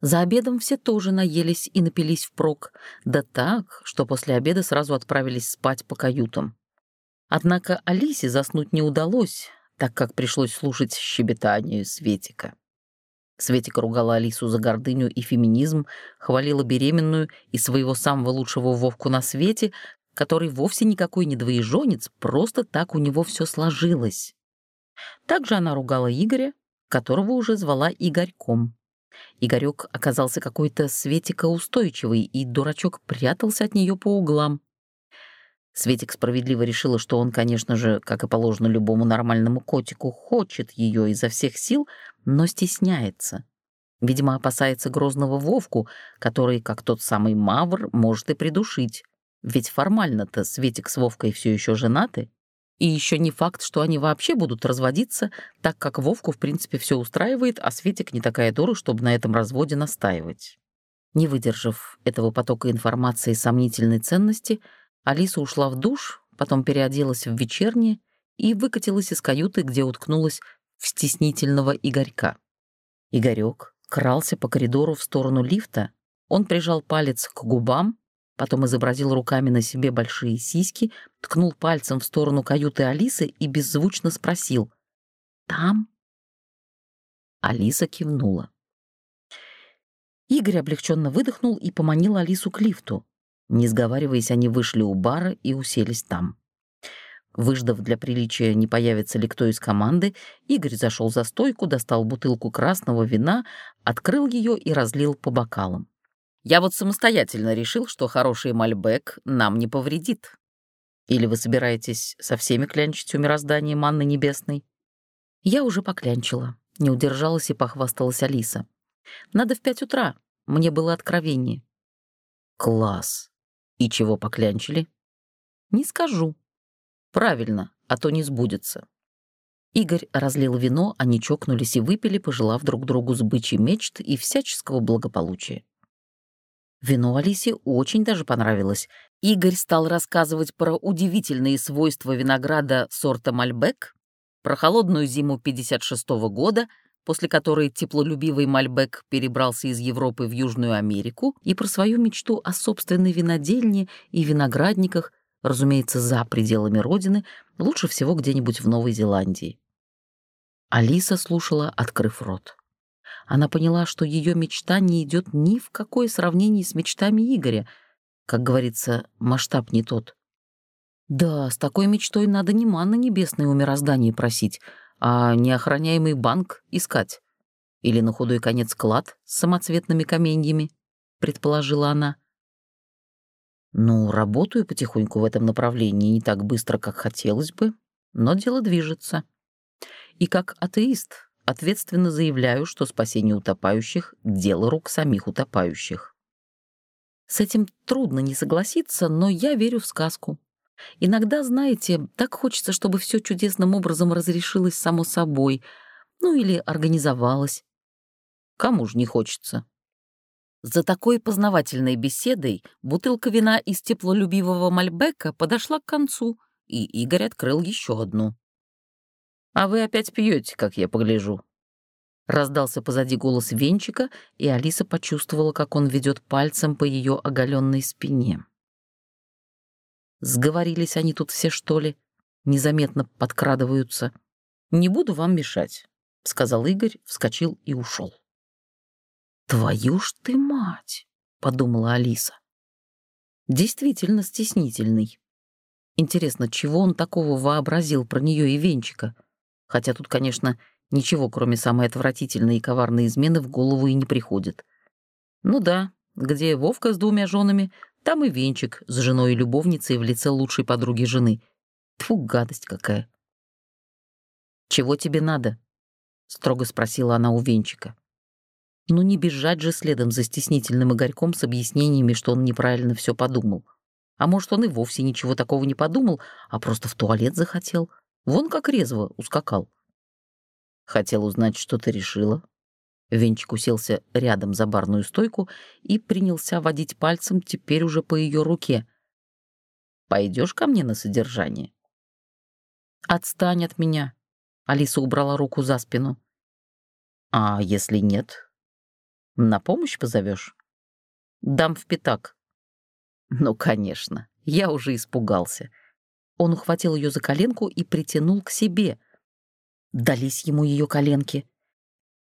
За обедом все тоже наелись и напились впрок, да так, что после обеда сразу отправились спать по каютам. Однако Алисе заснуть не удалось, так как пришлось слушать щебетание Светика. Светика ругала Алису за гордыню и феминизм, хвалила беременную и своего самого лучшего Вовку на свете, который вовсе никакой не двоеженец, просто так у него все сложилось. Также она ругала Игоря, которого уже звала Игорьком. Игорек оказался какой-то Светика устойчивый, и дурачок прятался от нее по углам. Светик справедливо решила, что он, конечно же, как и положено любому нормальному котику, хочет ее изо всех сил, но стесняется. Видимо, опасается грозного Вовку, который, как тот самый Мавр, может и придушить. Ведь формально-то Светик с Вовкой все еще женаты. И еще не факт, что они вообще будут разводиться, так как Вовку, в принципе, все устраивает, а Светик не такая дура, чтобы на этом разводе настаивать. Не выдержав этого потока информации сомнительной ценности, Алиса ушла в душ, потом переоделась в вечернее и выкатилась из каюты, где уткнулась в стеснительного Игорька. Игорек крался по коридору в сторону лифта, он прижал палец к губам, потом изобразил руками на себе большие сиськи, ткнул пальцем в сторону каюты Алисы и беззвучно спросил «Там?». Алиса кивнула. Игорь облегченно выдохнул и поманил Алису к лифту. Не сговариваясь, они вышли у бара и уселись там. Выждав для приличия, не появится ли кто из команды, Игорь зашел за стойку, достал бутылку красного вина, открыл ее и разлил по бокалам. Я вот самостоятельно решил, что хороший мальбек нам не повредит. Или вы собираетесь со всеми клянчить у мироздания манны небесной? Я уже поклянчила. Не удержалась и похвасталась Алиса. Надо в пять утра. Мне было откровение. Класс. И чего поклянчили? Не скажу. Правильно, а то не сбудется. Игорь разлил вино, они чокнулись и выпили, пожелав друг другу сбычий мечт и всяческого благополучия. Вино Алисе очень даже понравилось. Игорь стал рассказывать про удивительные свойства винограда сорта Мальбек, про холодную зиму 56 -го года, после которой теплолюбивый Мальбек перебрался из Европы в Южную Америку, и про свою мечту о собственной винодельне и виноградниках, разумеется, за пределами родины, лучше всего где-нибудь в Новой Зеландии. Алиса слушала, открыв рот она поняла, что ее мечта не идет ни в какое сравнение с мечтами Игоря. Как говорится, масштаб не тот. Да, с такой мечтой надо не манна небесной у мироздания просить, а неохраняемый банк искать. Или на худой конец клад с самоцветными каменьями, предположила она. Ну, работаю потихоньку в этом направлении не так быстро, как хотелось бы, но дело движется. И как атеист ответственно заявляю, что спасение утопающих — дело рук самих утопающих. С этим трудно не согласиться, но я верю в сказку. Иногда, знаете, так хочется, чтобы все чудесным образом разрешилось само собой, ну или организовалось. Кому же не хочется? За такой познавательной беседой бутылка вина из теплолюбивого Мальбека подошла к концу, и Игорь открыл еще одну. «А вы опять пьете, как я погляжу». Раздался позади голос Венчика, и Алиса почувствовала, как он ведет пальцем по ее оголенной спине. Сговорились они тут все, что ли? Незаметно подкрадываются. «Не буду вам мешать», — сказал Игорь, вскочил и ушел. «Твою ж ты мать!» — подумала Алиса. «Действительно стеснительный. Интересно, чего он такого вообразил про нее и Венчика?» Хотя тут, конечно, ничего, кроме самой отвратительной и коварной измены, в голову и не приходит. Ну да, где Вовка с двумя женами, там и Венчик с женой и любовницей в лице лучшей подруги жены. Тьфу, гадость какая. «Чего тебе надо?» — строго спросила она у Венчика. Ну не бежать же следом за стеснительным Игорьком с объяснениями, что он неправильно все подумал. А может, он и вовсе ничего такого не подумал, а просто в туалет захотел. Вон как резво ускакал. Хотел узнать, что ты решила. Венчик уселся рядом за барную стойку и принялся водить пальцем теперь уже по ее руке. Пойдешь ко мне на содержание? Отстань от меня. Алиса убрала руку за спину. А если нет? На помощь позовешь? Дам в пятак. Ну, конечно, я уже испугался. Он ухватил ее за коленку и притянул к себе. Дались ему ее коленки.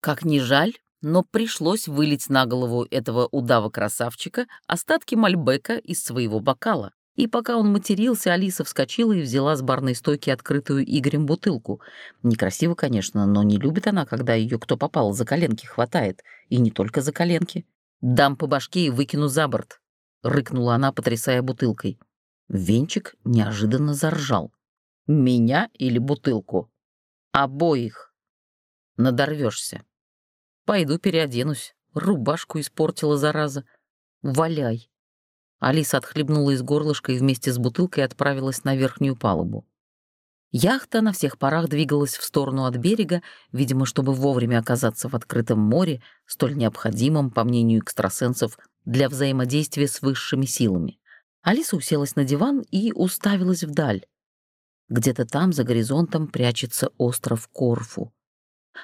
Как ни жаль, но пришлось вылить на голову этого удава-красавчика остатки мальбека из своего бокала. И пока он матерился, Алиса вскочила и взяла с барной стойки открытую Игорем бутылку. Некрасиво, конечно, но не любит она, когда ее кто попал за коленки хватает. И не только за коленки. «Дам по башке и выкину за борт», — рыкнула она, потрясая бутылкой. Венчик неожиданно заржал. «Меня или бутылку?» «Обоих». «Надорвешься». «Пойду переоденусь. Рубашку испортила, зараза. Валяй». Алиса отхлебнула из горлышка и вместе с бутылкой отправилась на верхнюю палубу. Яхта на всех парах двигалась в сторону от берега, видимо, чтобы вовремя оказаться в открытом море, столь необходимом, по мнению экстрасенсов, для взаимодействия с высшими силами. Алиса уселась на диван и уставилась вдаль. Где-то там, за горизонтом, прячется остров Корфу.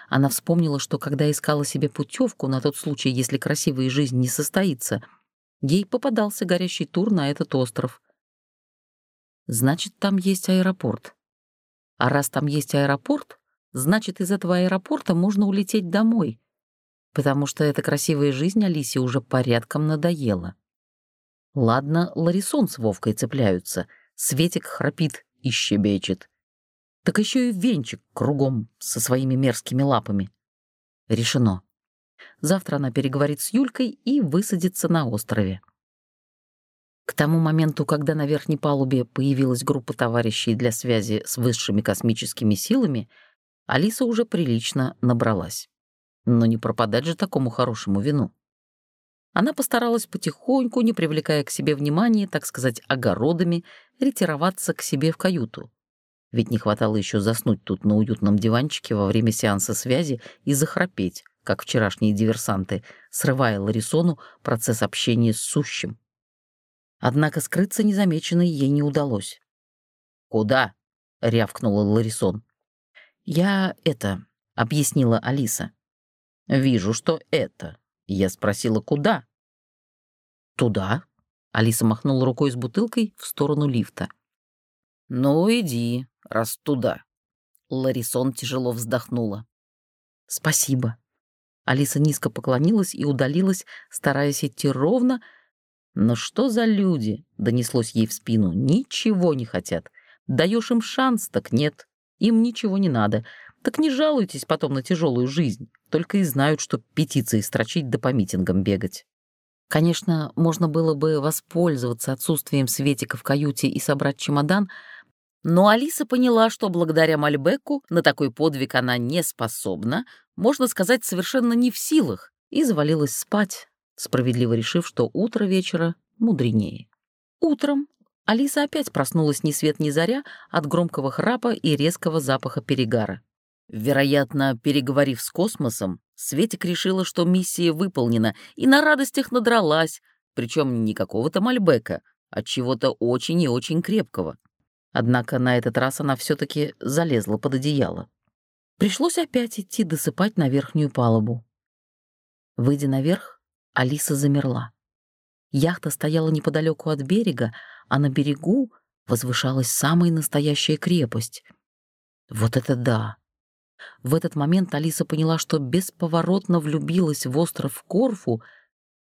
Она вспомнила, что когда искала себе путевку на тот случай, если красивая жизнь не состоится — Ей попадался горящий тур на этот остров. Значит, там есть аэропорт. А раз там есть аэропорт, значит, из этого аэропорта можно улететь домой, потому что эта красивая жизнь Алисе уже порядком надоела. Ладно, Ларисон с Вовкой цепляются, Светик храпит и щебечет. Так еще и Венчик кругом со своими мерзкими лапами. Решено. Завтра она переговорит с Юлькой и высадится на острове. К тому моменту, когда на верхней палубе появилась группа товарищей для связи с высшими космическими силами, Алиса уже прилично набралась. Но не пропадать же такому хорошему вину. Она постаралась потихоньку, не привлекая к себе внимания, так сказать, огородами, ретироваться к себе в каюту. Ведь не хватало еще заснуть тут на уютном диванчике во время сеанса связи и захрапеть, как вчерашние диверсанты, срывая Ларисону процесс общения с сущим. Однако скрыться незамеченной ей не удалось. «Куда?» — рявкнула Ларисон. «Я это...» — объяснила Алиса. «Вижу, что это...» — я спросила, куда? «Туда?» — Алиса махнула рукой с бутылкой в сторону лифта. «Ну, иди, раз туда». Ларисон тяжело вздохнула. «Спасибо», Алиса низко поклонилась и удалилась, стараясь идти ровно. «Но что за люди?» — донеслось ей в спину. «Ничего не хотят. Даешь им шанс, так нет. Им ничего не надо. Так не жалуйтесь потом на тяжелую жизнь. Только и знают, что петиции строчить да по митингам бегать». Конечно, можно было бы воспользоваться отсутствием Светика в каюте и собрать чемодан, но Алиса поняла, что благодаря Мальбеку на такой подвиг она не способна, можно сказать, совершенно не в силах, и завалилась спать, справедливо решив, что утро вечера мудренее. Утром Алиса опять проснулась ни свет ни заря от громкого храпа и резкого запаха перегара. Вероятно, переговорив с космосом, Светик решила, что миссия выполнена, и на радостях надралась, причем не какого-то мальбека, а чего-то очень и очень крепкого. Однако на этот раз она все таки залезла под одеяло. Пришлось опять идти досыпать на верхнюю палубу. Выйдя наверх, Алиса замерла. Яхта стояла неподалеку от берега, а на берегу возвышалась самая настоящая крепость. Вот это да! В этот момент Алиса поняла, что бесповоротно влюбилась в остров Корфу,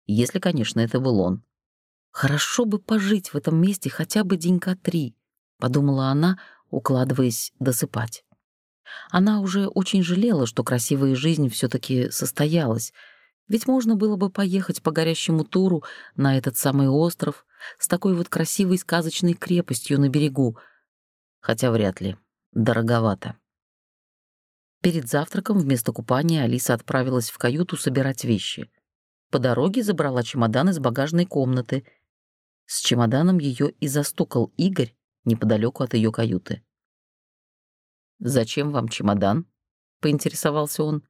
если, конечно, это был он. Хорошо бы пожить в этом месте хотя бы денька три подумала она, укладываясь досыпать. Она уже очень жалела, что красивая жизнь все таки состоялась, ведь можно было бы поехать по горящему туру на этот самый остров с такой вот красивой сказочной крепостью на берегу, хотя вряд ли, дороговато. Перед завтраком вместо купания Алиса отправилась в каюту собирать вещи. По дороге забрала чемодан из багажной комнаты. С чемоданом ее и застукал Игорь, неподалеку от ее каюты. «Зачем вам чемодан?» — поинтересовался он.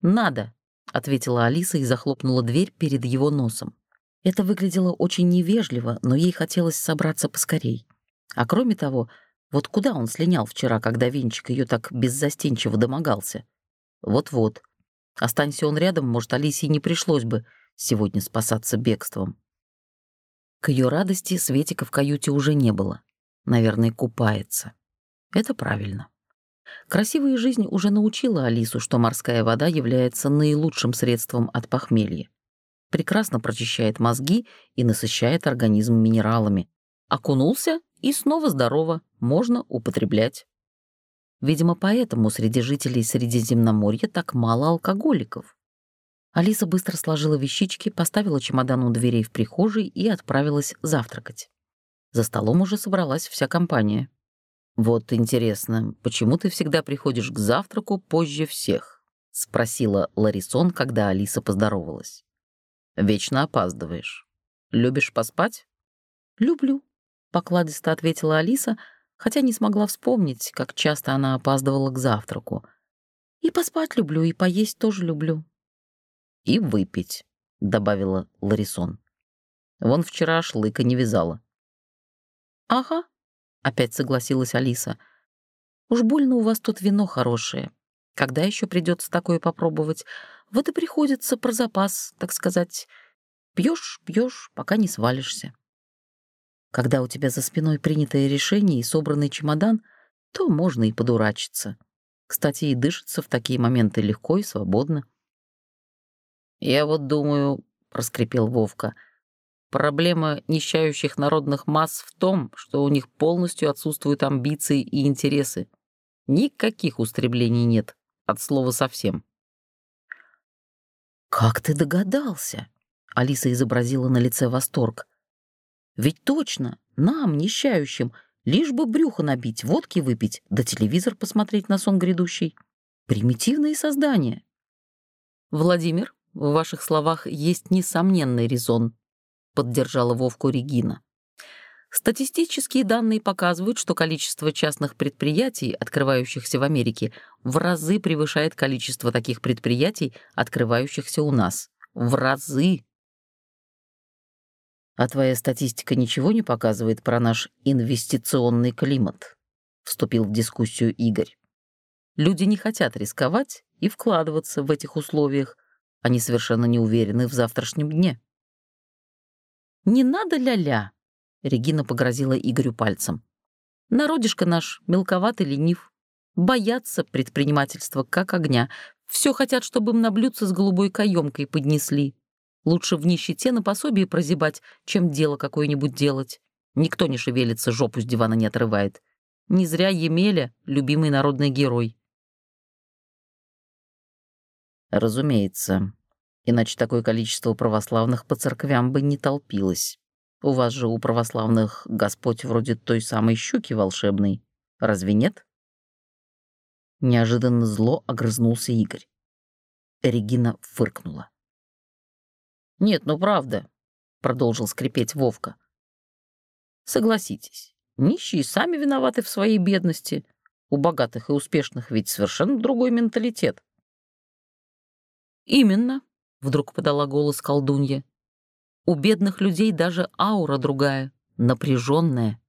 «Надо», — ответила Алиса и захлопнула дверь перед его носом. Это выглядело очень невежливо, но ей хотелось собраться поскорей. А кроме того, вот куда он слинял вчера, когда Винчик ее так беззастенчиво домогался? Вот-вот. Останься он рядом, может, Алисе не пришлось бы сегодня спасаться бегством. К ее радости Светика в каюте уже не было. Наверное, купается. Это правильно. Красивая жизнь уже научила Алису, что морская вода является наилучшим средством от похмелья. Прекрасно прочищает мозги и насыщает организм минералами. Окунулся и снова здорово, можно употреблять. Видимо, поэтому среди жителей Средиземноморья так мало алкоголиков. Алиса быстро сложила вещички, поставила чемодан у дверей в прихожей и отправилась завтракать. За столом уже собралась вся компания. «Вот интересно, почему ты всегда приходишь к завтраку позже всех?» — спросила Ларисон, когда Алиса поздоровалась. «Вечно опаздываешь. Любишь поспать?» «Люблю», — покладисто ответила Алиса, хотя не смогла вспомнить, как часто она опаздывала к завтраку. «И поспать люблю, и поесть тоже люблю». «И выпить», — добавила Ларисон. «Вон вчера шлыка не вязала». «Ага», — опять согласилась Алиса. «Уж больно у вас тут вино хорошее. Когда еще придется такое попробовать? Вот и приходится про запас, так сказать. Пьешь, пьешь, пока не свалишься». Когда у тебя за спиной принятое решение и собранный чемодан, то можно и подурачиться. Кстати, и дышится в такие моменты легко и свободно. «Я вот думаю», — проскрипел Вовка, «проблема нищающих народных масс в том, что у них полностью отсутствуют амбиции и интересы. Никаких устремлений нет, от слова совсем». «Как ты догадался?» — Алиса изобразила на лице восторг. Ведь точно, нам, нищающим, лишь бы брюхо набить, водки выпить, да телевизор посмотреть на сон грядущий. Примитивные создания. Владимир, в ваших словах есть несомненный резон, поддержала Вовку Регина. Статистические данные показывают, что количество частных предприятий, открывающихся в Америке, в разы превышает количество таких предприятий, открывающихся у нас. В разы. «А твоя статистика ничего не показывает про наш инвестиционный климат?» — вступил в дискуссию Игорь. «Люди не хотят рисковать и вкладываться в этих условиях. Они совершенно не уверены в завтрашнем дне». «Не надо ля-ля», — Регина погрозила Игорю пальцем. «Народишко наш мелковат и ленив. Боятся предпринимательства как огня. Все хотят, чтобы им на блюдце с голубой каемкой поднесли. Лучше в нищете на пособие прозябать, чем дело какое-нибудь делать. Никто не шевелится, жопу с дивана не отрывает. Не зря Емеля — любимый народный герой. Разумеется. Иначе такое количество православных по церквям бы не толпилось. У вас же у православных Господь вроде той самой щуки волшебной. Разве нет? Неожиданно зло огрызнулся Игорь. Регина фыркнула. «Нет, ну правда», — продолжил скрипеть Вовка. «Согласитесь, нищие сами виноваты в своей бедности. У богатых и успешных ведь совершенно другой менталитет». «Именно», — вдруг подала голос колдунья. «У бедных людей даже аура другая, напряженная».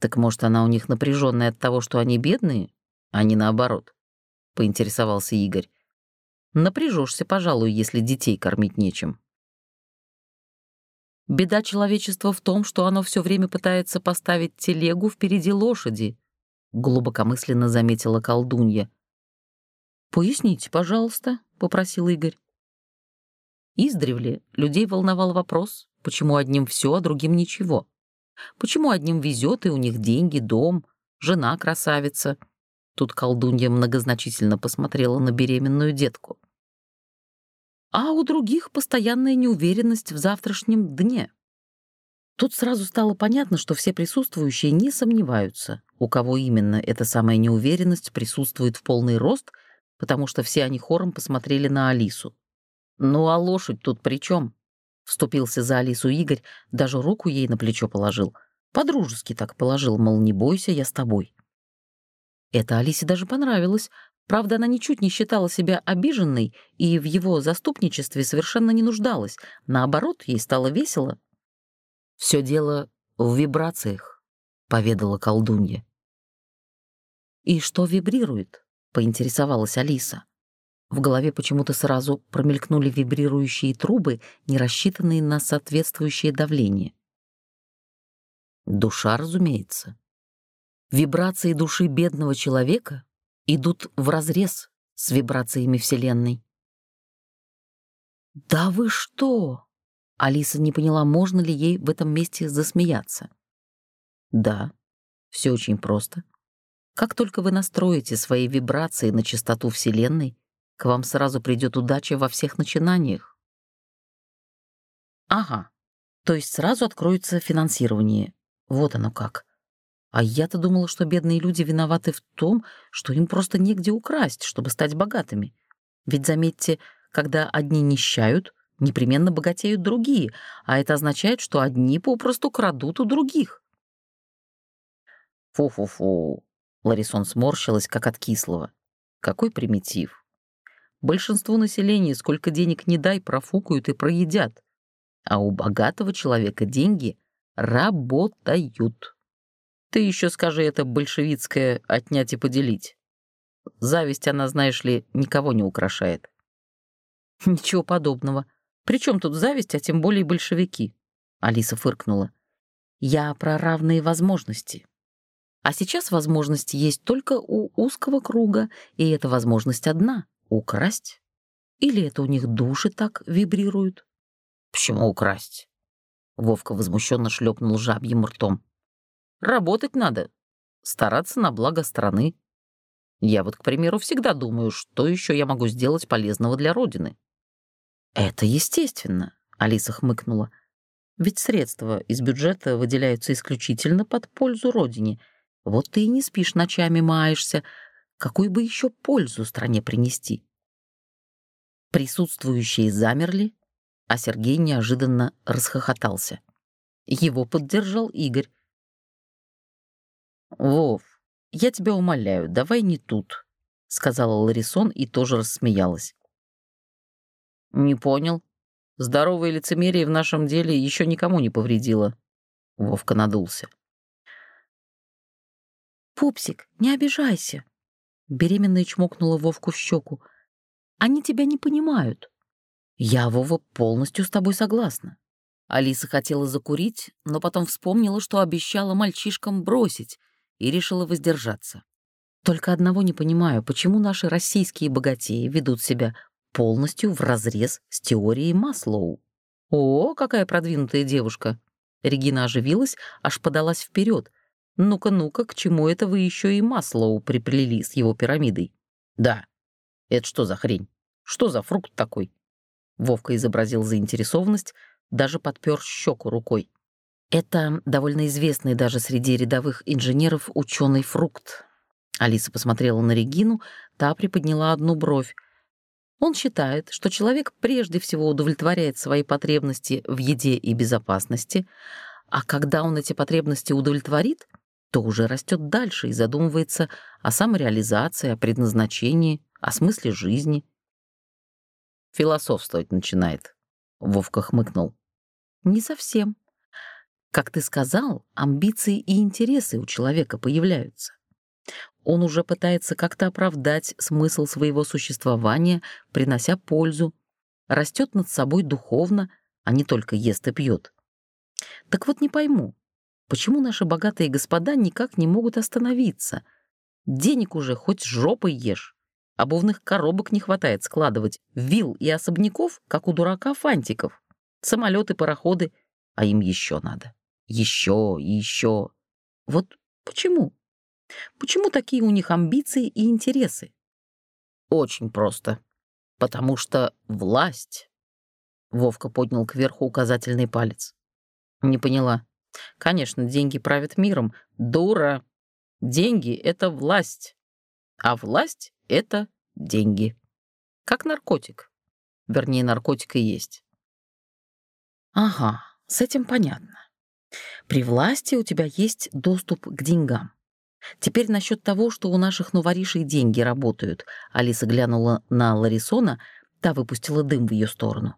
«Так может, она у них напряженная от того, что они бедные, а не наоборот?» — поинтересовался Игорь. Напряжешься, пожалуй, если детей кормить нечем. Беда человечества в том, что оно все время пытается поставить телегу впереди лошади, глубокомысленно заметила колдунья. «Поясните, пожалуйста», — попросил Игорь. Издревле людей волновал вопрос, почему одним все, а другим ничего. Почему одним везет, и у них деньги, дом, жена красавица. Тут колдунья многозначительно посмотрела на беременную детку а у других постоянная неуверенность в завтрашнем дне. Тут сразу стало понятно, что все присутствующие не сомневаются, у кого именно эта самая неуверенность присутствует в полный рост, потому что все они хором посмотрели на Алису. «Ну а лошадь тут при чем? Вступился за Алису Игорь, даже руку ей на плечо положил. Подружески так положил, мол, не бойся, я с тобой. Это Алисе даже понравилось, Правда, она ничуть не считала себя обиженной и в его заступничестве совершенно не нуждалась. Наоборот, ей стало весело. «Все дело в вибрациях», — поведала колдунья. «И что вибрирует?» — поинтересовалась Алиса. В голове почему-то сразу промелькнули вибрирующие трубы, не рассчитанные на соответствующее давление. Душа, разумеется. Вибрации души бедного человека идут вразрез с вибрациями Вселенной. «Да вы что?» Алиса не поняла, можно ли ей в этом месте засмеяться. «Да, все очень просто. Как только вы настроите свои вибрации на частоту Вселенной, к вам сразу придет удача во всех начинаниях». «Ага, то есть сразу откроется финансирование. Вот оно как. А я-то думала, что бедные люди виноваты в том, что им просто негде украсть, чтобы стать богатыми. Ведь, заметьте, когда одни нищают, непременно богатеют другие, а это означает, что одни попросту крадут у других. Фу-фу-фу. Ларисон сморщилась, как от кислого. Какой примитив. Большинству населения сколько денег не дай, профукают и проедят. А у богатого человека деньги работают. Ты еще скажи это большевицкое «отнять и поделить». Зависть, она, знаешь ли, никого не украшает. Ничего подобного. Причем тут зависть, а тем более большевики? Алиса фыркнула. Я про равные возможности. А сейчас возможности есть только у узкого круга, и эта возможность одна — украсть. Или это у них души так вибрируют? Почему украсть? Вовка возмущенно шлепнул жабьим ртом. Работать надо, стараться на благо страны. Я вот, к примеру, всегда думаю, что еще я могу сделать полезного для Родины. Это естественно, Алиса хмыкнула. Ведь средства из бюджета выделяются исключительно под пользу Родине. Вот ты и не спишь ночами, маешься. Какую бы еще пользу стране принести? Присутствующие замерли, а Сергей неожиданно расхохотался. Его поддержал Игорь. «Вов, я тебя умоляю, давай не тут», — сказала Ларисон и тоже рассмеялась. «Не понял. Здоровое лицемерие в нашем деле еще никому не повредило». Вовка надулся. «Пупсик, не обижайся!» Беременная чмокнула Вовку в щеку. «Они тебя не понимают». «Я, Вова, полностью с тобой согласна». Алиса хотела закурить, но потом вспомнила, что обещала мальчишкам бросить — и решила воздержаться. Только одного не понимаю, почему наши российские богатеи ведут себя полностью вразрез с теорией Маслоу. О, какая продвинутая девушка! Регина оживилась, аж подалась вперед. Ну-ка, ну-ка, к чему это вы еще и Маслоу приплели с его пирамидой? Да. Это что за хрень? Что за фрукт такой? Вовка изобразил заинтересованность, даже подпер щеку рукой. Это довольно известный даже среди рядовых инженеров ученый фрукт. Алиса посмотрела на Регину, та приподняла одну бровь. Он считает, что человек прежде всего удовлетворяет свои потребности в еде и безопасности, а когда он эти потребности удовлетворит, то уже растет дальше и задумывается о самореализации, о предназначении, о смысле жизни. «Философствовать начинает», — Вовка хмыкнул. «Не совсем», как ты сказал, амбиции и интересы у человека появляются. Он уже пытается как-то оправдать смысл своего существования, принося пользу, растет над собой духовно, а не только ест и пьет. Так вот не пойму, почему наши богатые господа никак не могут остановиться? Денег уже хоть жопой ешь. Обувных коробок не хватает складывать, вилл и особняков, как у дурака фантиков. Самолеты, пароходы, а им еще надо еще и еще. Вот почему? Почему такие у них амбиции и интересы? Очень просто. Потому что власть. Вовка поднял кверху указательный палец. Не поняла. Конечно, деньги правят миром. Дура. Деньги — это власть. А власть — это деньги. Как наркотик. Вернее, наркотик и есть. Ага, с этим понятно. При власти у тебя есть доступ к деньгам. Теперь насчет того, что у наших новоришей деньги работают. Алиса глянула на Ларисона, та выпустила дым в ее сторону.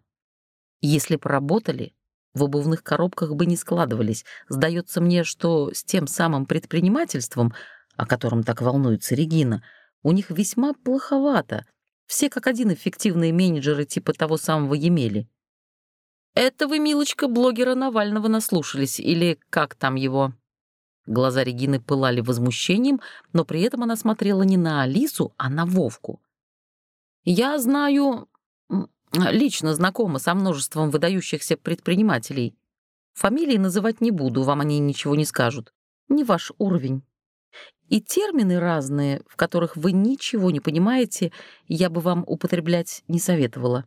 Если поработали, в обувных коробках бы не складывались. Сдается мне, что с тем самым предпринимательством, о котором так волнуется Регина, у них весьма плоховато. Все как один эффективные менеджеры типа того самого Емели. Это вы, милочка, блогера Навального наслушались, или как там его? Глаза Регины пылали возмущением, но при этом она смотрела не на Алису, а на Вовку. «Я знаю, лично знакома со множеством выдающихся предпринимателей. Фамилии называть не буду, вам они ничего не скажут. Не ваш уровень. И термины разные, в которых вы ничего не понимаете, я бы вам употреблять не советовала.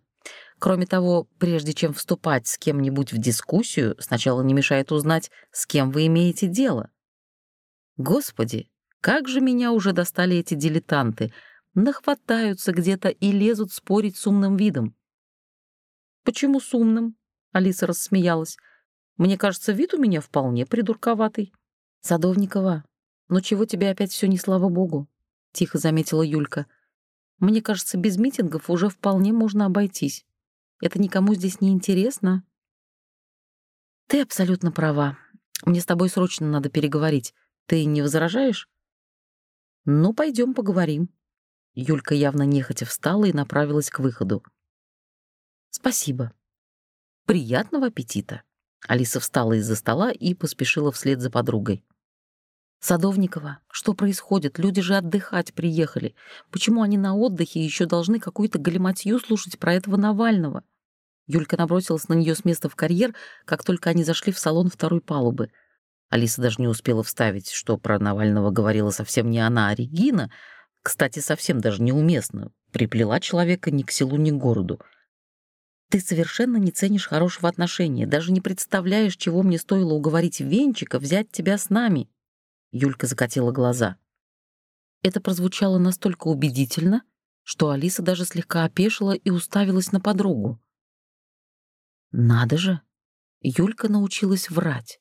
Кроме того, прежде чем вступать с кем-нибудь в дискуссию, сначала не мешает узнать, с кем вы имеете дело. Господи, как же меня уже достали эти дилетанты, нахватаются где-то и лезут спорить с умным видом. «Почему с умным?» — Алиса рассмеялась. «Мне кажется, вид у меня вполне придурковатый». «Садовникова, ну чего тебе опять все не слава богу?» — тихо заметила Юлька. «Мне кажется, без митингов уже вполне можно обойтись. Это никому здесь не интересно». «Ты абсолютно права. Мне с тобой срочно надо переговорить. Ты не возражаешь?» «Ну, пойдем поговорим». Юлька явно нехотя встала и направилась к выходу. «Спасибо. Приятного аппетита!» Алиса встала из-за стола и поспешила вслед за подругой. «Садовникова, что происходит? Люди же отдыхать приехали. Почему они на отдыхе еще должны какую-то галиматью слушать про этого Навального?» Юлька набросилась на нее с места в карьер, как только они зашли в салон второй палубы. Алиса даже не успела вставить, что про Навального говорила совсем не она, а Регина. Кстати, совсем даже неуместно. Приплела человека ни к селу, ни к городу. Ты совершенно не ценишь хорошего отношения, даже не представляешь, чего мне стоило уговорить Венчика взять тебя с нами». Юлька закатила глаза. Это прозвучало настолько убедительно, что Алиса даже слегка опешила и уставилась на подругу. «Надо же!» Юлька научилась врать.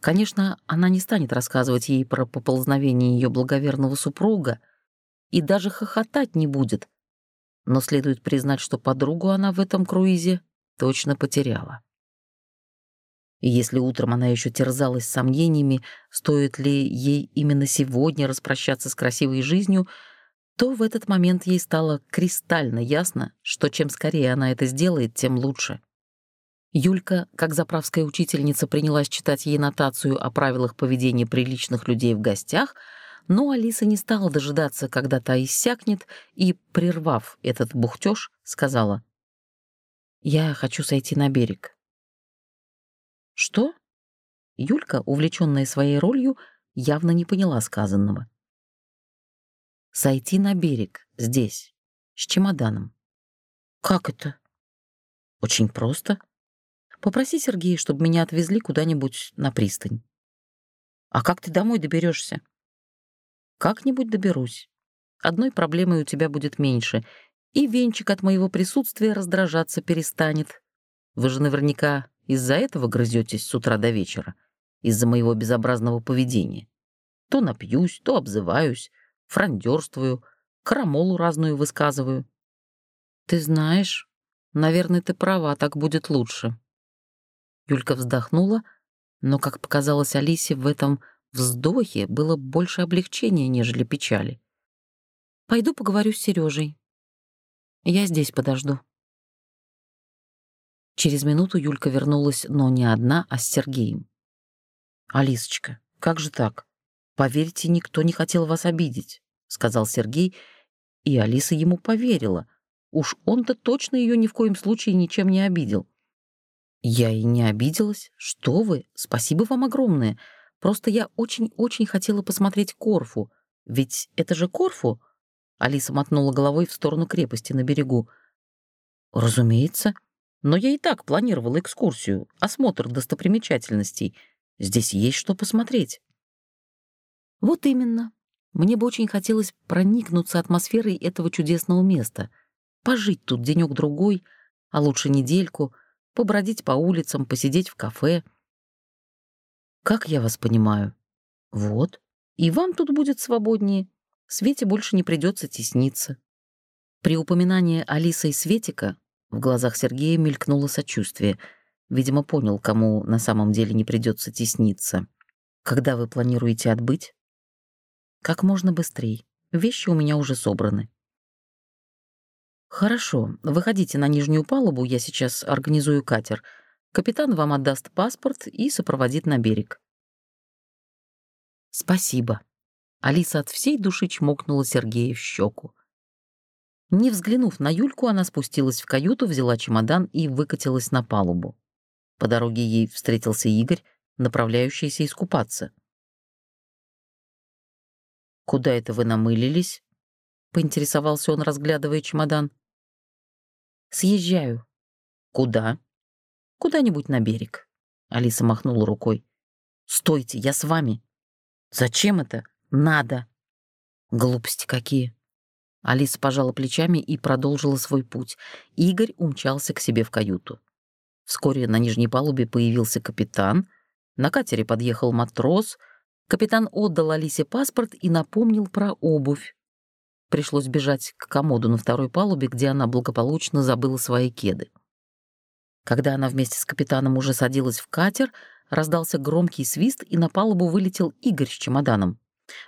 Конечно, она не станет рассказывать ей про поползновение ее благоверного супруга и даже хохотать не будет, но следует признать, что подругу она в этом круизе точно потеряла. И если утром она еще терзалась сомнениями, стоит ли ей именно сегодня распрощаться с красивой жизнью, то в этот момент ей стало кристально ясно, что чем скорее она это сделает, тем лучше. Юлька, как заправская учительница, принялась читать ей нотацию о правилах поведения приличных людей в гостях — но Алиса не стала дожидаться, когда та иссякнет, и, прервав этот бухтеж, сказала, «Я хочу сойти на берег». «Что?» Юлька, увлеченная своей ролью, явно не поняла сказанного. «Сойти на берег, здесь, с чемоданом». «Как это?» «Очень просто. Попроси Сергея, чтобы меня отвезли куда-нибудь на пристань». «А как ты домой доберешься? Как-нибудь доберусь. Одной проблемой у тебя будет меньше, и венчик от моего присутствия раздражаться перестанет. Вы же наверняка из-за этого грызетесь с утра до вечера, из-за моего безобразного поведения. То напьюсь, то обзываюсь, фрондерствую, крамолу разную высказываю. Ты знаешь, наверное, ты права, так будет лучше. Юлька вздохнула, но, как показалось Алисе, в этом вздохе было больше облегчения, нежели печали. «Пойду поговорю с Сережей. Я здесь подожду». Через минуту Юлька вернулась, но не одна, а с Сергеем. «Алисочка, как же так? Поверьте, никто не хотел вас обидеть», — сказал Сергей, и Алиса ему поверила. Уж он-то точно ее ни в коем случае ничем не обидел. «Я и не обиделась. Что вы? Спасибо вам огромное. Просто я очень-очень хотела посмотреть Корфу. Ведь это же Корфу?» Алиса мотнула головой в сторону крепости на берегу. «Разумеется. Но я и так планировала экскурсию, осмотр достопримечательностей. Здесь есть что посмотреть». «Вот именно. Мне бы очень хотелось проникнуться атмосферой этого чудесного места, пожить тут денек-другой, а лучше недельку, побродить по улицам, посидеть в кафе». Как я вас понимаю? Вот. И вам тут будет свободнее. Свете больше не придется тесниться. При упоминании Алисы и Светика в глазах Сергея мелькнуло сочувствие. Видимо, понял, кому на самом деле не придется тесниться. Когда вы планируете отбыть? Как можно быстрее. Вещи у меня уже собраны. «Хорошо, выходите на нижнюю палубу, я сейчас организую катер. Капитан вам отдаст паспорт и сопроводит на берег». «Спасибо». Алиса от всей души чмокнула Сергея в щеку. Не взглянув на Юльку, она спустилась в каюту, взяла чемодан и выкатилась на палубу. По дороге ей встретился Игорь, направляющийся искупаться. «Куда это вы намылились?» — поинтересовался он, разглядывая чемодан. «Съезжаю». «Куда?» «Куда-нибудь на берег». Алиса махнула рукой. «Стойте, я с вами». «Зачем это?» «Надо». «Глупости какие». Алиса пожала плечами и продолжила свой путь. Игорь умчался к себе в каюту. Вскоре на нижней палубе появился капитан. На катере подъехал матрос. Капитан отдал Алисе паспорт и напомнил про обувь. Пришлось бежать к комоду на второй палубе, где она благополучно забыла свои кеды. Когда она вместе с капитаном уже садилась в катер, раздался громкий свист, и на палубу вылетел Игорь с чемоданом.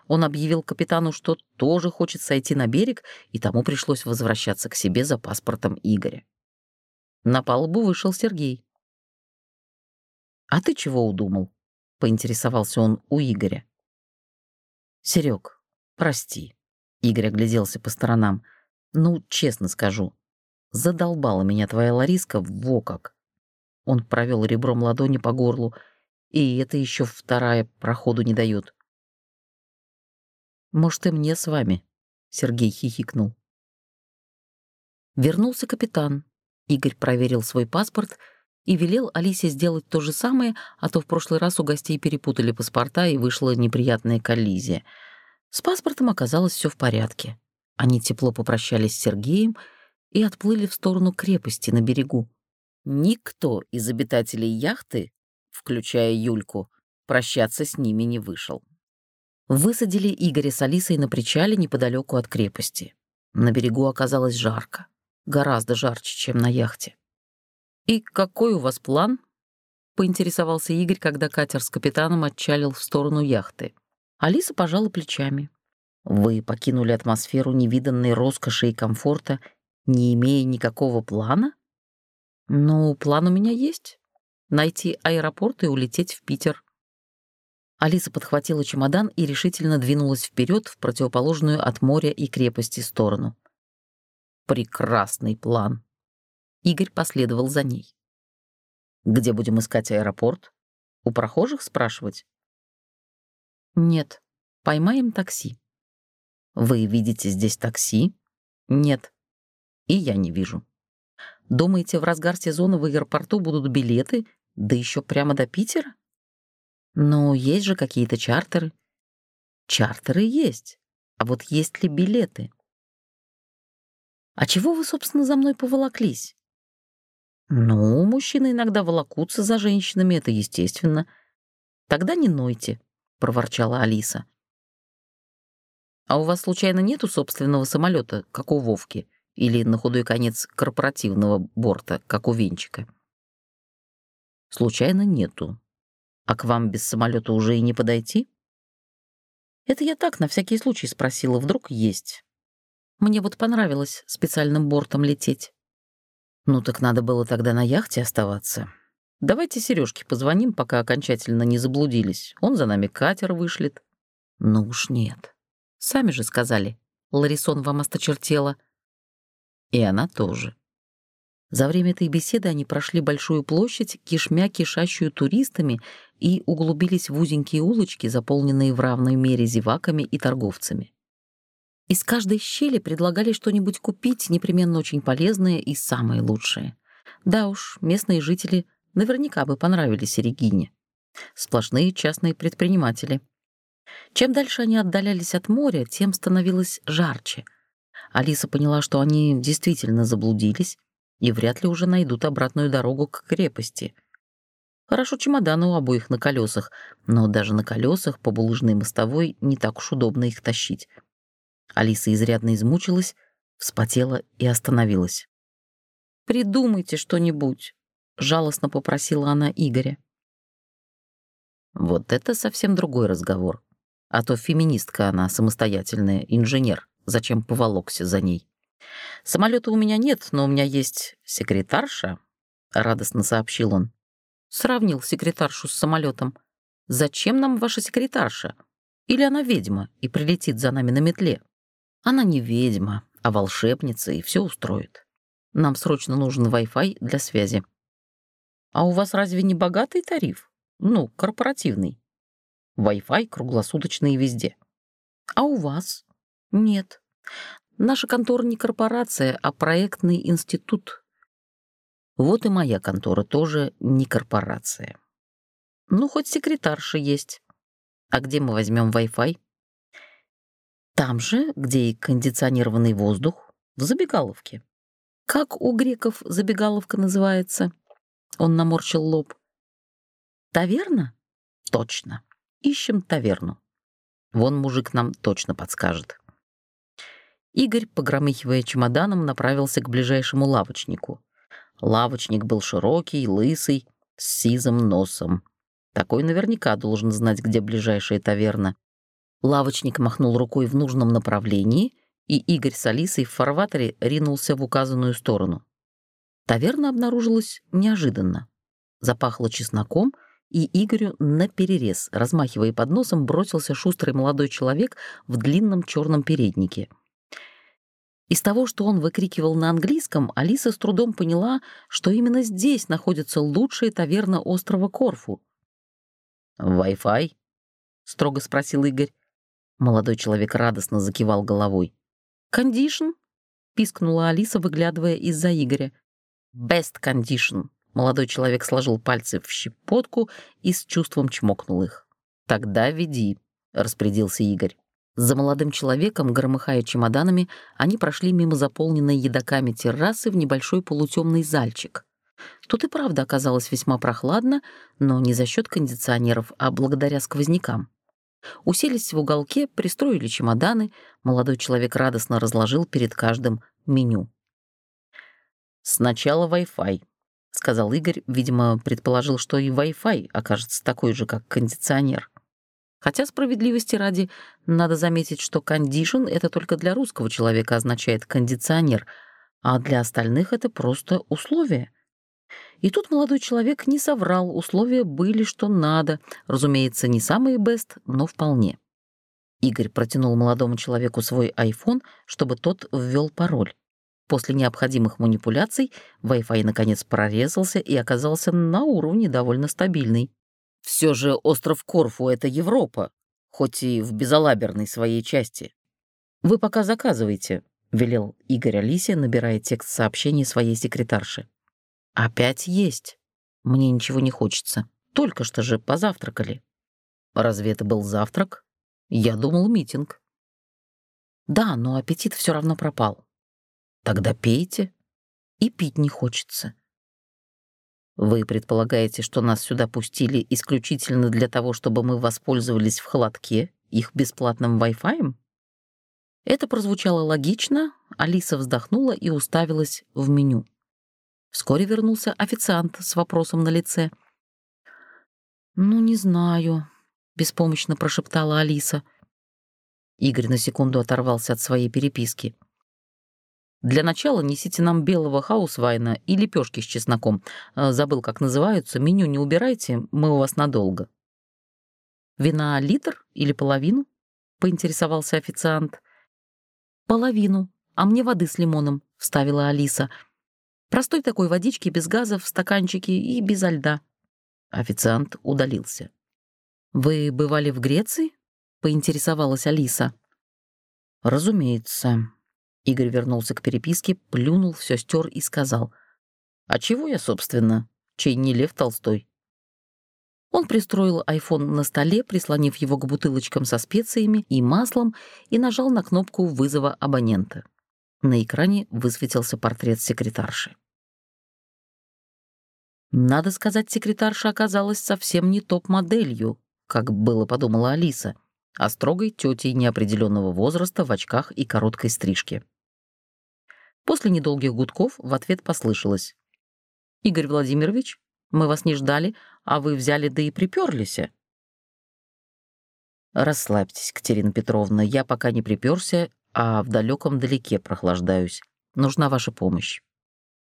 Он объявил капитану, что тоже хочет сойти на берег, и тому пришлось возвращаться к себе за паспортом Игоря. На палубу вышел Сергей. «А ты чего удумал?» — поинтересовался он у Игоря. «Серег, прости», — Игорь огляделся по сторонам. «Ну, честно скажу, задолбала меня твоя Лариска во как». Он провел ребром ладони по горлу, и это еще вторая проходу не дает. «Может, и мне с вами?» — Сергей хихикнул. Вернулся капитан. Игорь проверил свой паспорт и велел Алисе сделать то же самое, а то в прошлый раз у гостей перепутали паспорта и вышла неприятная коллизия. С паспортом оказалось все в порядке. Они тепло попрощались с Сергеем и отплыли в сторону крепости на берегу. Никто из обитателей яхты, включая Юльку, прощаться с ними не вышел высадили Игоря с Алисой на причале неподалеку от крепости. На берегу оказалось жарко. Гораздо жарче, чем на яхте. «И какой у вас план?» — поинтересовался Игорь, когда катер с капитаном отчалил в сторону яхты. Алиса пожала плечами. «Вы покинули атмосферу невиданной роскоши и комфорта, не имея никакого плана?» «Ну, план у меня есть. Найти аэропорт и улететь в Питер», Алиса подхватила чемодан и решительно двинулась вперед в противоположную от моря и крепости сторону. Прекрасный план. Игорь последовал за ней. Где будем искать аэропорт? У прохожих спрашивать? Нет, поймаем такси. Вы видите здесь такси? Нет. И я не вижу. Думаете, в разгар сезона в аэропорту будут билеты, да еще прямо до Питера? Но есть же какие-то чартеры. Чартеры есть. А вот есть ли билеты? А чего вы, собственно, за мной поволоклись? Ну, мужчины иногда волокутся за женщинами, это естественно. Тогда не нойте, проворчала Алиса. А у вас случайно нету собственного самолета, как у Вовки, или на худой конец корпоративного борта, как у Венчика? Случайно нету, а к вам без самолета уже и не подойти? Это я так на всякий случай спросила, вдруг есть. Мне вот понравилось специальным бортом лететь. Ну так надо было тогда на яхте оставаться. Давайте Сережке позвоним, пока окончательно не заблудились. Он за нами катер вышлет. Ну уж нет. Сами же сказали. Ларисон вам осточертела. И она тоже. За время этой беседы они прошли большую площадь, кишмя кишащую туристами, и углубились в узенькие улочки, заполненные в равной мере зеваками и торговцами. Из каждой щели предлагали что-нибудь купить, непременно очень полезное и самое лучшее. Да уж, местные жители наверняка бы понравились Регине. Сплошные частные предприниматели. Чем дальше они отдалялись от моря, тем становилось жарче. Алиса поняла, что они действительно заблудились, и вряд ли уже найдут обратную дорогу к крепости. Хорошо чемоданы у обоих на колесах, но даже на колесах по булыжной мостовой не так уж удобно их тащить. Алиса изрядно измучилась, вспотела и остановилась. «Придумайте что-нибудь», — жалостно попросила она Игоря. Вот это совсем другой разговор. А то феминистка она самостоятельная, инженер. Зачем поволокся за ней? Самолета у меня нет, но у меня есть секретарша, радостно сообщил он. Сравнил секретаршу с самолетом. Зачем нам ваша секретарша? Или она ведьма и прилетит за нами на метле? Она не ведьма, а волшебница и все устроит. Нам срочно нужен Wi-Fi для связи. А у вас разве не богатый тариф? Ну, корпоративный. Wi-Fi круглосуточный везде. А у вас? Нет. Наша контора не корпорация, а проектный институт. Вот и моя контора тоже не корпорация. Ну, хоть секретарша есть. А где мы возьмем Wi-Fi? Там же, где и кондиционированный воздух, в забегаловке. Как у греков забегаловка называется? Он наморщил лоб. Таверна? Точно. Ищем таверну. Вон мужик нам точно подскажет. Игорь, погромыхивая чемоданом, направился к ближайшему лавочнику. Лавочник был широкий, лысый, с сизым носом. Такой наверняка должен знать, где ближайшая таверна. Лавочник махнул рукой в нужном направлении, и Игорь с Алисой в фарватере ринулся в указанную сторону. Таверна обнаружилась неожиданно. Запахло чесноком — и Игорю наперерез, размахивая под носом, бросился шустрый молодой человек в длинном черном переднике. Из того, что он выкрикивал на английском, Алиса с трудом поняла, что именно здесь находится лучшая таверна острова Корфу. «Wi-Fi?» — строго спросил Игорь. Молодой человек радостно закивал головой. «Кондишн?» — пискнула Алиса, выглядывая из-за Игоря. «Best condition», Молодой человек сложил пальцы в щепотку и с чувством чмокнул их. «Тогда веди», — распорядился Игорь. За молодым человеком, громыхая чемоданами, они прошли мимо заполненной едоками террасы в небольшой полутемный зальчик. Тут и правда оказалось весьма прохладно, но не за счет кондиционеров, а благодаря сквознякам. Уселись в уголке, пристроили чемоданы, молодой человек радостно разложил перед каждым меню. «Сначала Wi-Fi», — сказал Игорь, видимо, предположил, что и Wi-Fi окажется такой же, как кондиционер. Хотя справедливости ради, надо заметить, что кондишн — это только для русского человека означает кондиционер, а для остальных это просто условие. И тут молодой человек не соврал, условия были что надо, разумеется, не самые бест, но вполне. Игорь протянул молодому человеку свой iPhone, чтобы тот ввел пароль. После необходимых манипуляций Wi-Fi наконец прорезался и оказался на уровне довольно стабильный. Все же остров Корфу — это Европа, хоть и в безалаберной своей части. «Вы пока заказывайте», — велел Игорь Алисе, набирая текст сообщений своей секретарши. «Опять есть. Мне ничего не хочется. Только что же позавтракали». «Разве это был завтрак? Я думал, митинг». «Да, но аппетит все равно пропал. Тогда пейте. И пить не хочется. Вы предполагаете, что нас сюда пустили исключительно для того, чтобы мы воспользовались в холодке их бесплатным Wi-Fi? Это прозвучало логично, Алиса вздохнула и уставилась в меню. Вскоре вернулся официант с вопросом на лице. «Ну, не знаю», — беспомощно прошептала Алиса. Игорь на секунду оторвался от своей переписки. Для начала несите нам белого house wine а и лепешки с чесноком. Э, забыл, как называются. Меню не убирайте, мы у вас надолго. Вина литр или половину? Поинтересовался официант. Половину, а мне воды с лимоном, вставила Алиса. Простой такой водички без газа в стаканчике и без льда. Официант удалился. «Вы бывали в Греции?» — поинтересовалась Алиса. «Разумеется», Игорь вернулся к переписке, плюнул, все стер и сказал. «А чего я, собственно? Чей не Лев Толстой?» Он пристроил айфон на столе, прислонив его к бутылочкам со специями и маслом, и нажал на кнопку вызова абонента. На экране высветился портрет секретарши. Надо сказать, секретарша оказалась совсем не топ-моделью, как было подумала Алиса, а строгой тетей неопределенного возраста в очках и короткой стрижке. После недолгих гудков в ответ послышалось. «Игорь Владимирович, мы вас не ждали, а вы взяли да и приперлись. «Расслабьтесь, Катерина Петровна, я пока не приперся, а в далеком далеке прохлаждаюсь», нужна ваша помощь.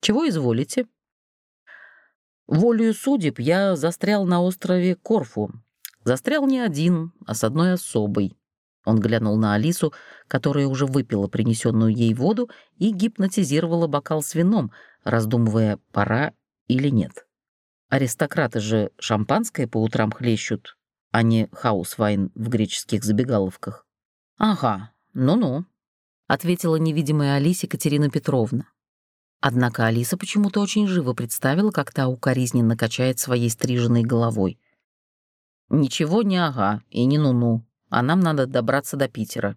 Чего изволите?» Волею судеб я застрял на острове Корфу. Застрял не один, а с одной особой. Он глянул на Алису, которая уже выпила принесенную ей воду и гипнотизировала бокал с вином, раздумывая, пора или нет. Аристократы же шампанское по утрам хлещут, а не house wine в греческих забегаловках. «Ага, ну-ну», — ответила невидимая Алисе Катерина Петровна. Однако Алиса почему-то очень живо представила, как та укоризненно качает своей стриженной головой. «Ничего не ага и не ну-ну, а нам надо добраться до Питера.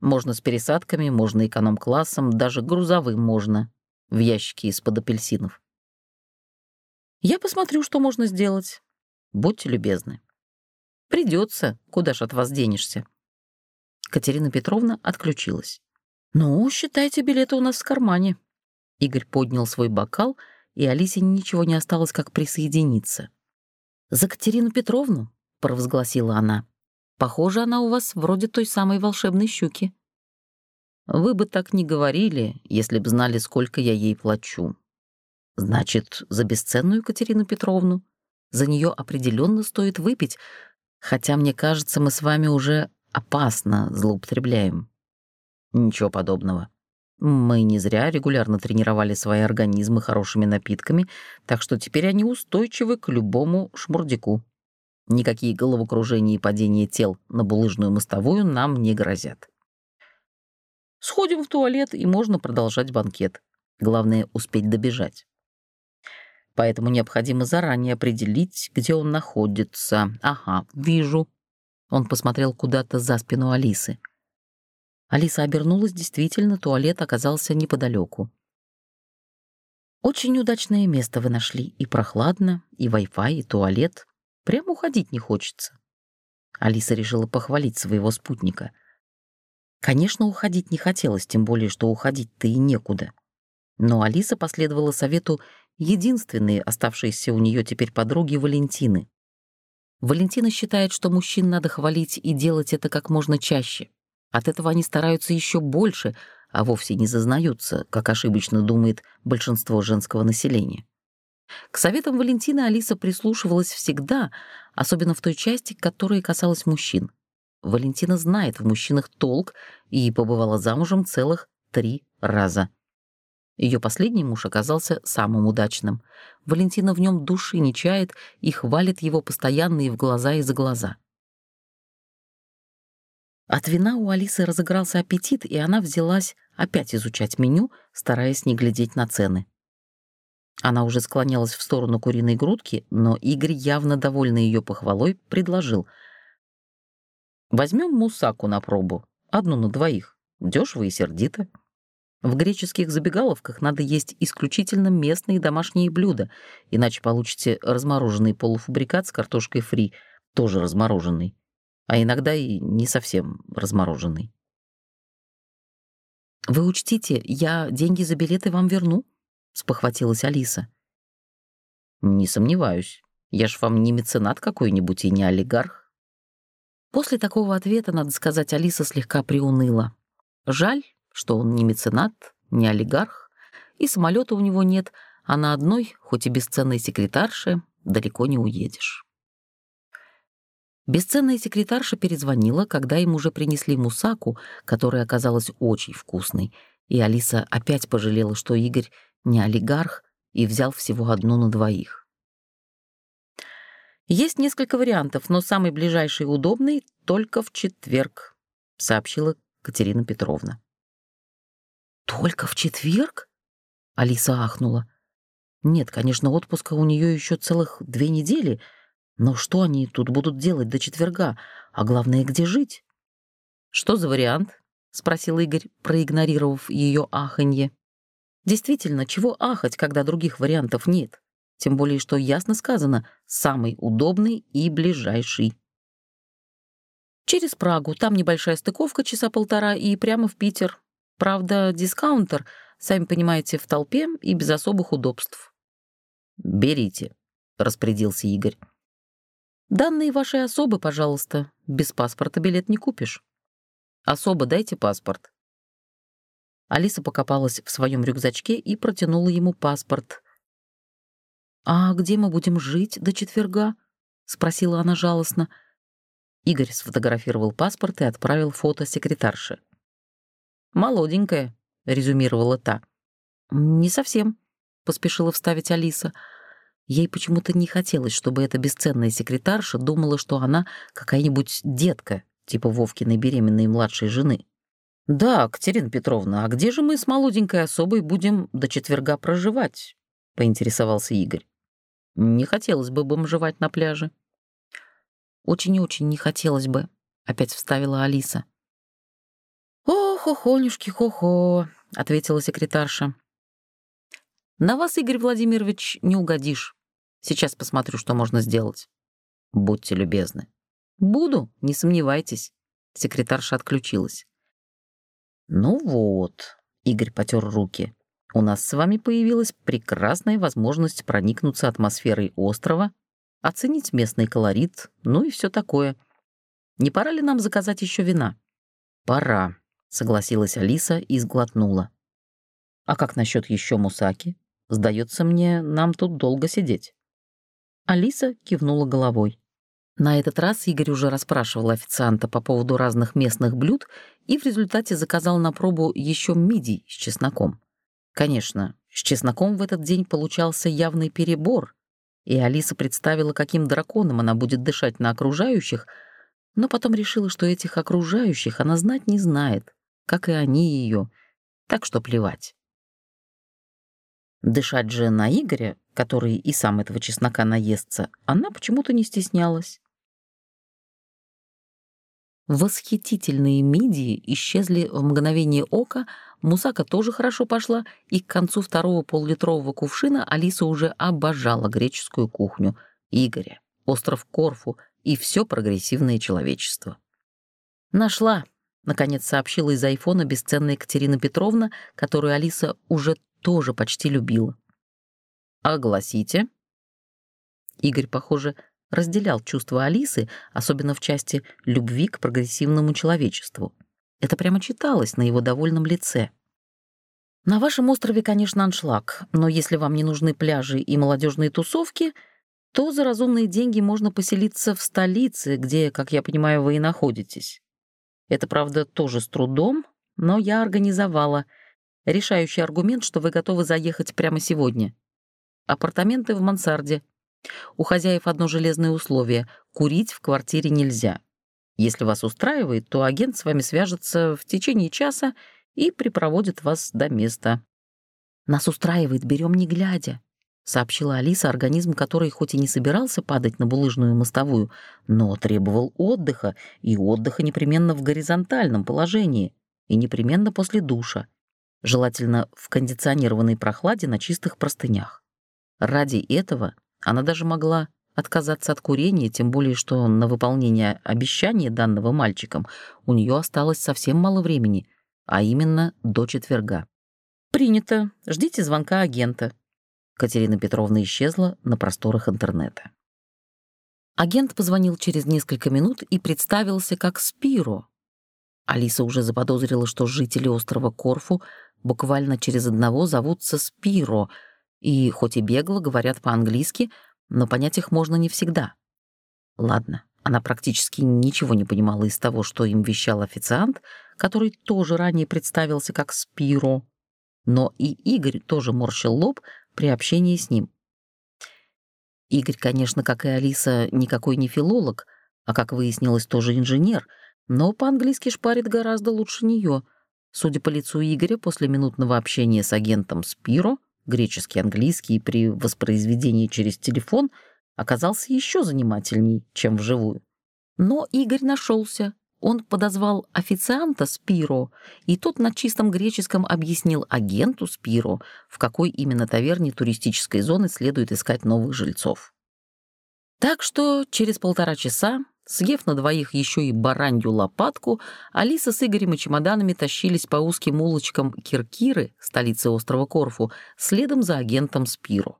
Можно с пересадками, можно эконом-классом, даже грузовым можно, в ящике из-под апельсинов. Я посмотрю, что можно сделать. Будьте любезны. Придется, куда ж от вас денешься?» Катерина Петровна отключилась. «Ну, считайте, билеты у нас в кармане», Игорь поднял свой бокал, и Алисе ничего не осталось, как присоединиться. «За Катерину Петровну», — провозгласила она. «Похоже, она у вас вроде той самой волшебной щуки». «Вы бы так не говорили, если б знали, сколько я ей плачу». «Значит, за бесценную Катерину Петровну? За нее определенно стоит выпить, хотя, мне кажется, мы с вами уже опасно злоупотребляем». «Ничего подобного. Мы не зря регулярно тренировали свои организмы хорошими напитками, так что теперь они устойчивы к любому шмурдику. Никакие головокружения и падения тел на булыжную мостовую нам не грозят. Сходим в туалет, и можно продолжать банкет. Главное — успеть добежать. Поэтому необходимо заранее определить, где он находится. Ага, вижу. Он посмотрел куда-то за спину Алисы. Алиса обернулась, действительно, туалет оказался неподалеку. «Очень удачное место вы нашли. И прохладно, и Wi-Fi, и туалет. Прямо уходить не хочется». Алиса решила похвалить своего спутника. Конечно, уходить не хотелось, тем более, что уходить-то и некуда. Но Алиса последовала совету единственной оставшейся у нее теперь подруги Валентины. Валентина считает, что мужчин надо хвалить и делать это как можно чаще. От этого они стараются еще больше, а вовсе не зазнаются, как ошибочно думает большинство женского населения. К советам Валентины Алиса прислушивалась всегда, особенно в той части, которая касалась мужчин. Валентина знает в мужчинах толк и побывала замужем целых три раза. Ее последний муж оказался самым удачным. Валентина в нем души не чает и хвалит его постоянно и в глаза, и за глаза. От вина у Алисы разыгрался аппетит, и она взялась опять изучать меню, стараясь не глядеть на цены. Она уже склонялась в сторону куриной грудки, но Игорь, явно довольный ее похвалой, предложил. «Возьмем мусаку на пробу, одну на двоих, дешево и сердито. В греческих забегаловках надо есть исключительно местные домашние блюда, иначе получите размороженный полуфабрикат с картошкой фри, тоже размороженный а иногда и не совсем размороженный. «Вы учтите, я деньги за билеты вам верну», — спохватилась Алиса. «Не сомневаюсь. Я ж вам не меценат какой-нибудь и не олигарх». После такого ответа, надо сказать, Алиса слегка приуныла. Жаль, что он не меценат, не олигарх, и самолета у него нет, а на одной, хоть и бесценной секретарше, далеко не уедешь. Бесценная секретарша перезвонила, когда им уже принесли мусаку, которая оказалась очень вкусной, и Алиса опять пожалела, что Игорь не олигарх и взял всего одну на двоих. «Есть несколько вариантов, но самый ближайший и удобный только в четверг», — сообщила Катерина Петровна. «Только в четверг?» — Алиса ахнула. «Нет, конечно, отпуска у нее еще целых две недели», но что они тут будут делать до четверга? А главное, где жить? Что за вариант? спросил Игорь, проигнорировав ее аханье. Действительно, чего ахать, когда других вариантов нет? Тем более, что ясно сказано «самый удобный и ближайший». Через Прагу, там небольшая стыковка часа полтора и прямо в Питер. Правда, дискаунтер, сами понимаете, в толпе и без особых удобств. «Берите», — распорядился Игорь. Данные вашей особы, пожалуйста. Без паспорта билет не купишь. Особо дайте паспорт. Алиса покопалась в своем рюкзачке и протянула ему паспорт. «А где мы будем жить до четверга?» — спросила она жалостно. Игорь сфотографировал паспорт и отправил фото секретарше. «Молоденькая», — резюмировала та. «Не совсем», — поспешила вставить Алиса. Ей почему-то не хотелось, чтобы эта бесценная секретарша думала, что она какая-нибудь детка, типа Вовкиной беременной младшей жены. «Да, Катерина Петровна, а где же мы с молоденькой особой будем до четверга проживать?» — поинтересовался Игорь. «Не хотелось бы бомжевать на пляже». «Очень-очень не хотелось бы», — опять вставила Алиса. «О, хохонюшки, хо-хо», — ответила секретарша. «На вас, Игорь Владимирович, не угодишь. Сейчас посмотрю, что можно сделать». «Будьте любезны». «Буду, не сомневайтесь». Секретарша отключилась. «Ну вот», — Игорь потер руки, — «у нас с вами появилась прекрасная возможность проникнуться атмосферой острова, оценить местный колорит, ну и все такое. Не пора ли нам заказать еще вина?» «Пора», — согласилась Алиса и сглотнула. «А как насчет еще мусаки? Сдается мне, нам тут долго сидеть». Алиса кивнула головой. На этот раз Игорь уже расспрашивал официанта по поводу разных местных блюд и в результате заказал на пробу еще мидий с чесноком. Конечно, с чесноком в этот день получался явный перебор, и Алиса представила, каким драконом она будет дышать на окружающих, но потом решила, что этих окружающих она знать не знает, как и они ее, так что плевать. Дышать же на Игоря, который и сам этого чеснока наестся, она почему-то не стеснялась. Восхитительные мидии исчезли в мгновение ока, мусака тоже хорошо пошла, и к концу второго поллитрового кувшина Алиса уже обожала греческую кухню, Игоря, остров Корфу и все прогрессивное человечество. «Нашла», — наконец сообщила из айфона бесценная Екатерина Петровна, которую Алиса уже тоже почти любила. «Огласите». Игорь, похоже, разделял чувства Алисы, особенно в части любви к прогрессивному человечеству. Это прямо читалось на его довольном лице. «На вашем острове, конечно, аншлаг, но если вам не нужны пляжи и молодежные тусовки, то за разумные деньги можно поселиться в столице, где, как я понимаю, вы и находитесь. Это, правда, тоже с трудом, но я организовала. Решающий аргумент, что вы готовы заехать прямо сегодня. Апартаменты в мансарде, у хозяев одно железное условие — курить в квартире нельзя. Если вас устраивает, то агент с вами свяжется в течение часа и припроводит вас до места. «Нас устраивает, берем не глядя», — сообщила Алиса, организм которой хоть и не собирался падать на булыжную мостовую, но требовал отдыха, и отдыха непременно в горизонтальном положении, и непременно после душа, желательно в кондиционированной прохладе на чистых простынях. Ради этого она даже могла отказаться от курения, тем более что на выполнение обещания данного мальчиком у нее осталось совсем мало времени, а именно до четверга. «Принято. Ждите звонка агента». Катерина Петровна исчезла на просторах интернета. Агент позвонил через несколько минут и представился как Спиро. Алиса уже заподозрила, что жители острова Корфу буквально через одного зовутся Спиро — и хоть и бегло говорят по-английски, но понять их можно не всегда. Ладно, она практически ничего не понимала из того, что им вещал официант, который тоже ранее представился как Спиро. Но и Игорь тоже морщил лоб при общении с ним. Игорь, конечно, как и Алиса, никакой не филолог, а, как выяснилось, тоже инженер, но по-английски шпарит гораздо лучше нее. Судя по лицу Игоря, после минутного общения с агентом Спиро, греческий, английский при воспроизведении через телефон оказался еще занимательней, чем вживую. Но Игорь нашелся. Он подозвал официанта Спиро, и тот на чистом греческом объяснил агенту Спиро, в какой именно таверне туристической зоны следует искать новых жильцов. Так что через полтора часа Съев на двоих еще и баранью лопатку, Алиса с Игорем и чемоданами тащились по узким улочкам Киркиры, столицы острова Корфу, следом за агентом Спиру.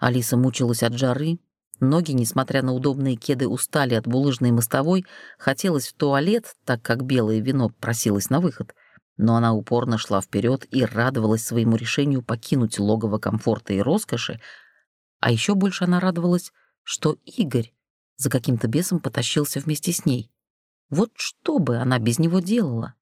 Алиса мучилась от жары, ноги, несмотря на удобные кеды, устали от булыжной мостовой, хотелось в туалет, так как белое вино просилось на выход. Но она упорно шла вперед и радовалась своему решению покинуть логово комфорта и роскоши, а еще больше она радовалась, что Игорь за каким-то бесом потащился вместе с ней. Вот что бы она без него делала?